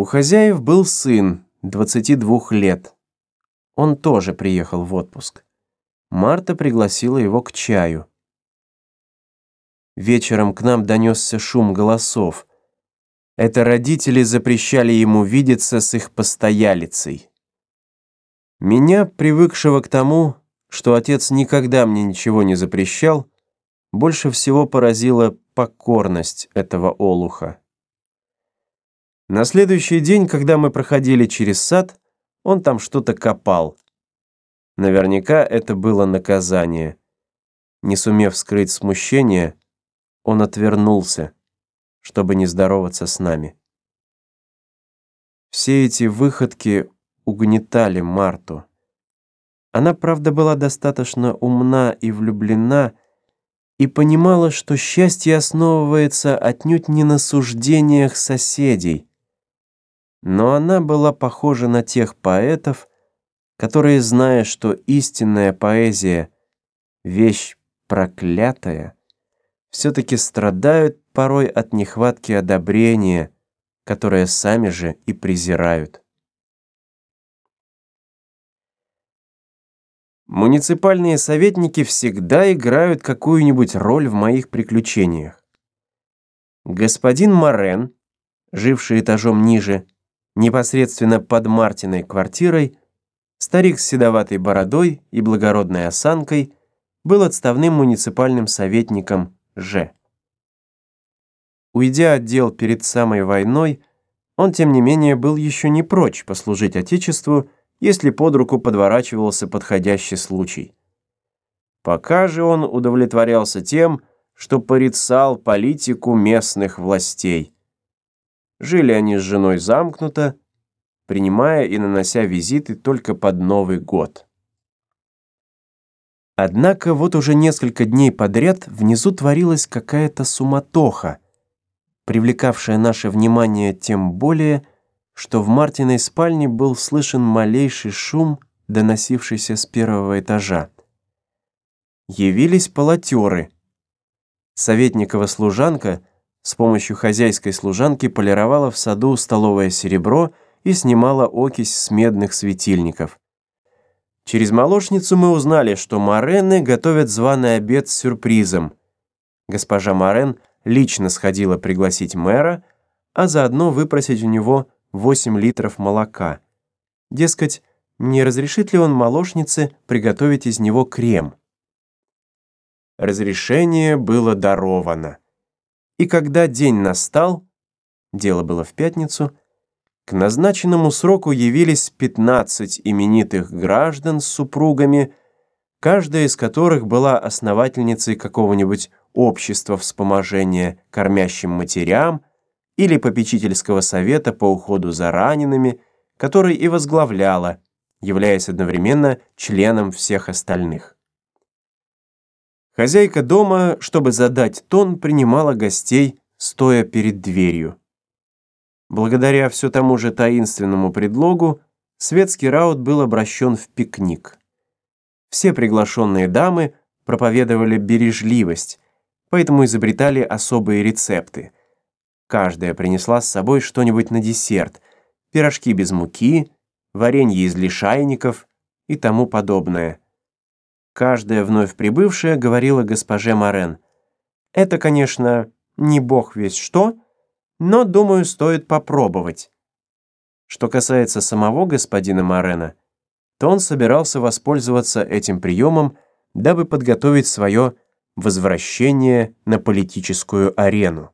У хозяев был сын, 22 лет. Он тоже приехал в отпуск. Марта пригласила его к чаю. Вечером к нам донесся шум голосов. Это родители запрещали ему видеться с их постоялицей. Меня, привыкшего к тому, что отец никогда мне ничего не запрещал, больше всего поразила покорность этого олуха. На следующий день, когда мы проходили через сад, он там что-то копал. Наверняка это было наказание. Не сумев скрыть смущение, он отвернулся, чтобы не здороваться с нами. Все эти выходки угнетали Марту. Она, правда, была достаточно умна и влюблена, и понимала, что счастье основывается отнюдь не на суждениях соседей — но она была похожа на тех поэтов, которые, зная, что истинная поэзия — вещь проклятая, все-таки страдают порой от нехватки одобрения, которое сами же и презирают. Муниципальные советники всегда играют какую-нибудь роль в моих приключениях. Господин Морен, живший этажом ниже, Непосредственно под Мартиной квартирой старик с седоватой бородой и благородной осанкой был отставным муниципальным советником Ж. Уйдя от дел перед самой войной, он, тем не менее, был еще не прочь послужить Отечеству, если под руку подворачивался подходящий случай. Пока же он удовлетворялся тем, что порицал политику местных властей – Жили они с женой замкнуто, принимая и нанося визиты только под Новый год. Однако вот уже несколько дней подряд внизу творилась какая-то суматоха, привлекавшая наше внимание тем более, что в Мартиной спальне был слышен малейший шум, доносившийся с первого этажа. Явились полотеры. Советникова служанка с помощью хозяйской служанки полировала в саду столовое серебро и снимала окись с медных светильников. Через молочницу мы узнали, что Морены готовят званый обед с сюрпризом. Госпожа Морен лично сходила пригласить мэра, а заодно выпросить у него 8 литров молока. Дескать, не разрешит ли он молочнице приготовить из него крем? Разрешение было даровано и когда день настал, дело было в пятницу, к назначенному сроку явились 15 именитых граждан с супругами, каждая из которых была основательницей какого-нибудь общества вспоможения кормящим матерям или попечительского совета по уходу за ранеными, который и возглавляла, являясь одновременно членом всех остальных. Хозяйка дома, чтобы задать тон, принимала гостей, стоя перед дверью. Благодаря все тому же таинственному предлогу, светский раут был обращен в пикник. Все приглашенные дамы проповедовали бережливость, поэтому изобретали особые рецепты. Каждая принесла с собой что-нибудь на десерт, пирожки без муки, варенье из лишайников и тому подобное. Каждая вновь прибывшая говорила госпоже Морен. «Это, конечно, не бог весь что, но, думаю, стоит попробовать». Что касается самого господина Морена, то он собирался воспользоваться этим приемом, дабы подготовить свое возвращение на политическую арену.